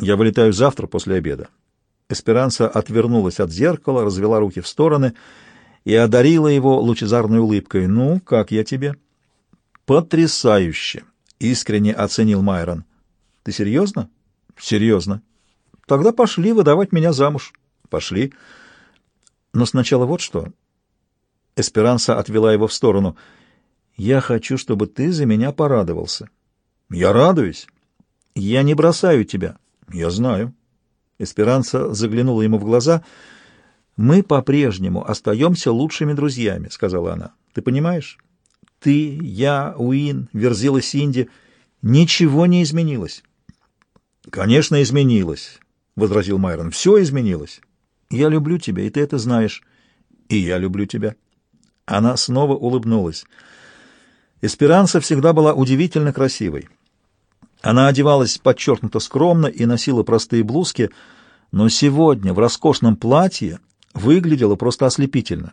Я вылетаю завтра после обеда. Эсперанса отвернулась от зеркала, развела руки в стороны и одарила его лучезарной улыбкой. «Ну, как я тебе?» «Потрясающе!» — искренне оценил Майрон. «Ты серьезно?» «Серьезно. Тогда пошли выдавать меня замуж». «Пошли. Но сначала вот что». Эсперанса отвела его в сторону. «Я хочу, чтобы ты за меня порадовался». «Я радуюсь». «Я не бросаю тебя». «Я знаю». Эсперанса заглянула ему в глаза. «Мы по-прежнему остаемся лучшими друзьями», — сказала она. «Ты понимаешь? Ты, я, Уин, Верзила Синди. Ничего не изменилось». «Конечно, изменилось», — возразил Майрон. «Все изменилось. Я люблю тебя, и ты это знаешь. И я люблю тебя». Она снова улыбнулась. Эсперанса всегда была удивительно красивой. Она одевалась подчеркнуто скромно и носила простые блузки, но сегодня в роскошном платье выглядела просто ослепительно.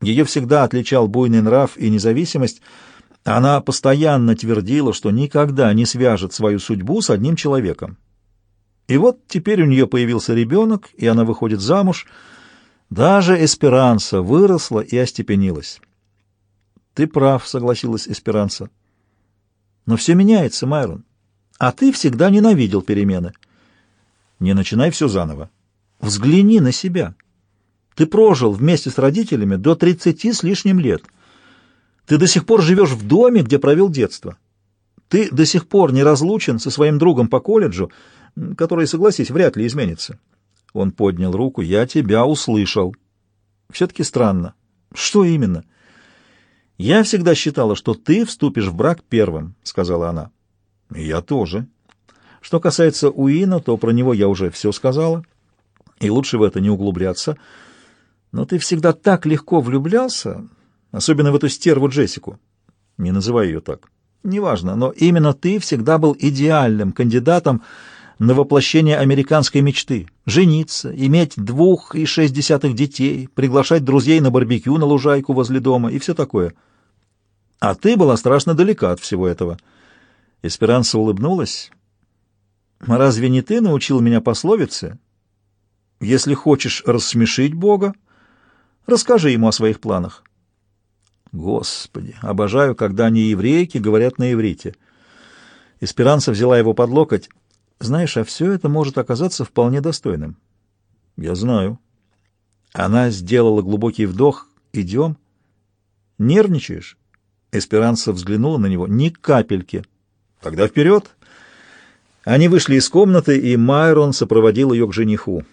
Ее всегда отличал буйный нрав и независимость. Она постоянно твердила, что никогда не свяжет свою судьбу с одним человеком. И вот теперь у нее появился ребенок, и она выходит замуж. Даже Эсперанса выросла и остепенилась. «Ты прав», — согласилась Эсперанса. «Но все меняется, Майрон. А ты всегда ненавидел перемены. Не начинай все заново. Взгляни на себя. Ты прожил вместе с родителями до тридцати с лишним лет. Ты до сих пор живешь в доме, где провел детство. Ты до сих пор не разлучен со своим другом по колледжу, который, согласись, вряд ли изменится. Он поднял руку. Я тебя услышал. Все-таки странно. Что именно? Я всегда считала, что ты вступишь в брак первым, сказала она. Я тоже. Что касается Уина, то про него я уже все сказала, и лучше в это не углубляться. Но ты всегда так легко влюблялся, особенно в эту стерву Джессику. Не называй ее так. Неважно, но именно ты всегда был идеальным кандидатом на воплощение американской мечты. Жениться, иметь двух и шесть десятых детей, приглашать друзей на барбекю на лужайку возле дома и все такое. А ты была страшно далека от всего этого. Эсперанса улыбнулась. «Разве не ты научил меня пословице? Если хочешь рассмешить Бога, расскажи ему о своих планах». Господи, обожаю, когда они еврейки говорят на иврите. Эсперанса взяла его под локоть. Знаешь, а все это может оказаться вполне достойным. Я знаю. Она сделала глубокий вдох. Идем. Нервничаешь? Эсперанса взглянула на него. Ни капельки. Тогда вперед!» Они вышли из комнаты, и Майрон сопроводил ее к жениху.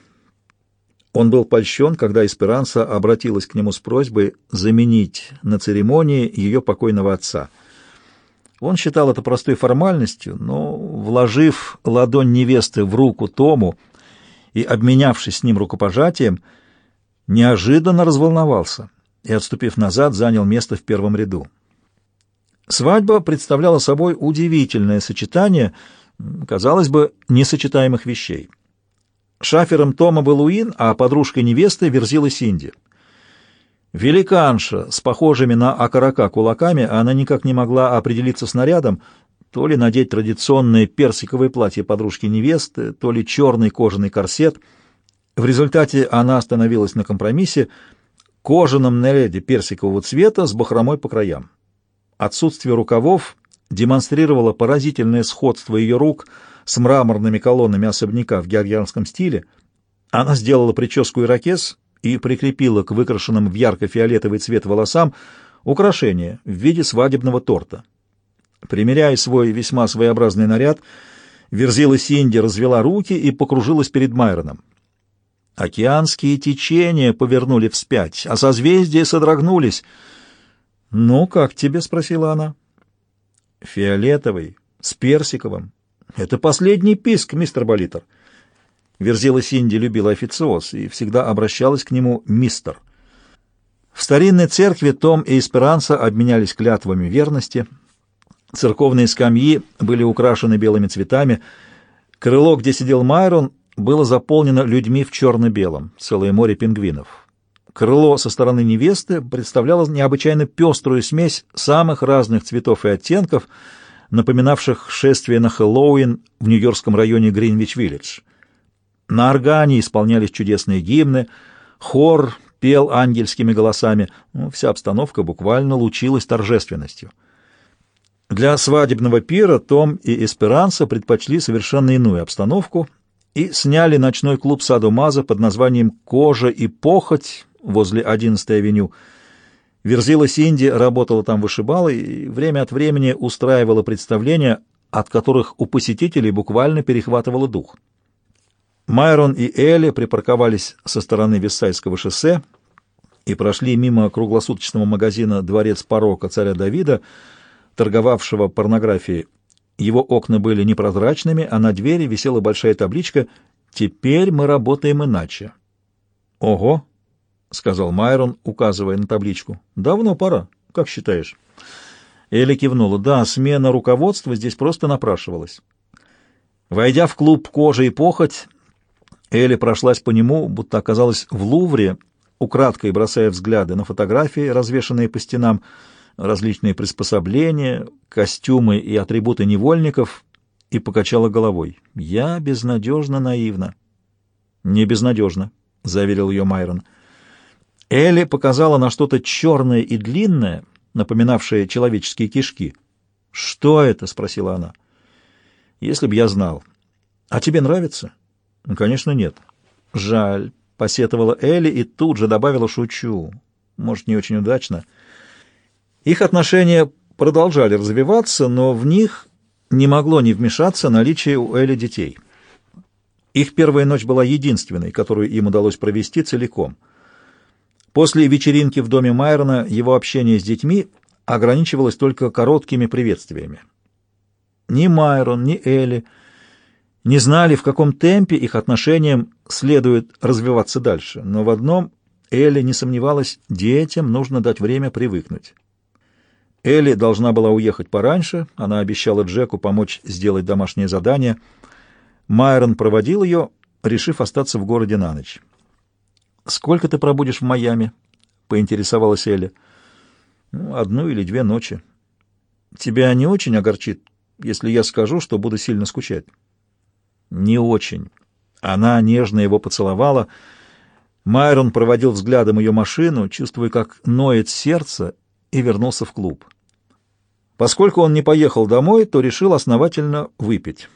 Он был польщен, когда Эсперанса обратилась к нему с просьбой заменить на церемонии ее покойного отца. Он считал это простой формальностью, но, вложив ладонь невесты в руку Тому и обменявшись с ним рукопожатием, неожиданно разволновался и, отступив назад, занял место в первом ряду. Свадьба представляла собой удивительное сочетание, казалось бы, несочетаемых вещей. Шафером Тома был Уин, а подружкой невесты верзила Синди. Великанша с похожими на окорока кулаками, она никак не могла определиться с нарядом, то ли надеть традиционное персиковое платье подружки невесты, то ли черный кожаный корсет. В результате она остановилась на компромиссе кожаном наряде персикового цвета с бахромой по краям. Отсутствие рукавов демонстрировало поразительное сходство ее рук с мраморными колоннами особняка в георгианском стиле. Она сделала прическу ирокез и прикрепила к выкрашенным в ярко-фиолетовый цвет волосам украшение в виде свадебного торта. Примеряя свой весьма своеобразный наряд, Верзила Синди развела руки и покружилась перед Майроном. Океанские течения повернули вспять, а созвездия содрогнулись — «Ну, как тебе?» — спросила она. «Фиолетовый, с персиковым. Это последний писк, мистер Болитер». Верзила Синди любила официоз и всегда обращалась к нему «мистер». В старинной церкви Том и Эсперанса обменялись клятвами верности. Церковные скамьи были украшены белыми цветами. Крыло, где сидел Майрон, было заполнено людьми в черно-белом, целое море пингвинов. Крыло со стороны невесты представляло необычайно пеструю смесь самых разных цветов и оттенков, напоминавших шествие на Хэллоуин в нью-йоркском районе Гринвич-Виллидж. На органе исполнялись чудесные гимны, хор пел ангельскими голосами, ну, вся обстановка буквально лучилась торжественностью. Для свадебного пира Том и Эсперанса предпочли совершенно иную обстановку и сняли ночной клуб Саду Маза под названием «Кожа и похоть» возле 11-й авеню. Верзила Синди работала там вышибалой и время от времени устраивала представления, от которых у посетителей буквально перехватывало дух. Майрон и Элли припарковались со стороны Виссайского шоссе и прошли мимо круглосуточного магазина «Дворец порока» царя Давида, торговавшего порнографией. Его окна были непрозрачными, а на двери висела большая табличка «Теперь мы работаем иначе». «Ого!» — сказал Майрон, указывая на табличку. «Давно пора. Как считаешь?» Элли кивнула. «Да, смена руководства здесь просто напрашивалась». Войдя в клуб «Кожа и похоть», Элли прошлась по нему, будто оказалась в Лувре, украдкой бросая взгляды на фотографии, развешанные по стенам, различные приспособления, костюмы и атрибуты невольников, и покачала головой. «Я безнадежно наивна». «Не безнадежно», — заверил ее Майрон. Элли показала на что-то черное и длинное, напоминавшее человеческие кишки. «Что это?» — спросила она. «Если б я знал. А тебе нравится?» «Конечно, нет». «Жаль», — посетовала Элли и тут же добавила «шучу». «Может, не очень удачно». Их отношения продолжали развиваться, но в них не могло не вмешаться наличие у Элли детей. Их первая ночь была единственной, которую им удалось провести целиком. После вечеринки в доме Майрона его общение с детьми ограничивалось только короткими приветствиями. Ни Майрон, ни Элли не знали, в каком темпе их отношениям следует развиваться дальше, но в одном Элли не сомневалась, детям нужно дать время привыкнуть. Элли должна была уехать пораньше, она обещала Джеку помочь сделать домашнее задание. Майрон проводил ее, решив остаться в городе на ночь. «Сколько ты пробудешь в Майами?» — поинтересовалась Элли. «Ну, «Одну или две ночи. Тебя не очень огорчит, если я скажу, что буду сильно скучать?» «Не очень». Она нежно его поцеловала. Майрон проводил взглядом ее машину, чувствуя, как ноет сердце, и вернулся в клуб. Поскольку он не поехал домой, то решил основательно выпить.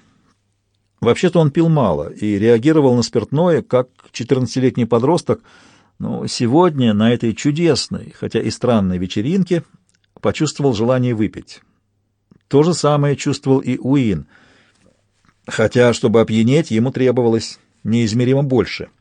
Вообще-то он пил мало и реагировал на спиртное, как 14-летний подросток, но сегодня на этой чудесной, хотя и странной вечеринке почувствовал желание выпить. То же самое чувствовал и Уин, хотя, чтобы опьянеть, ему требовалось неизмеримо больше —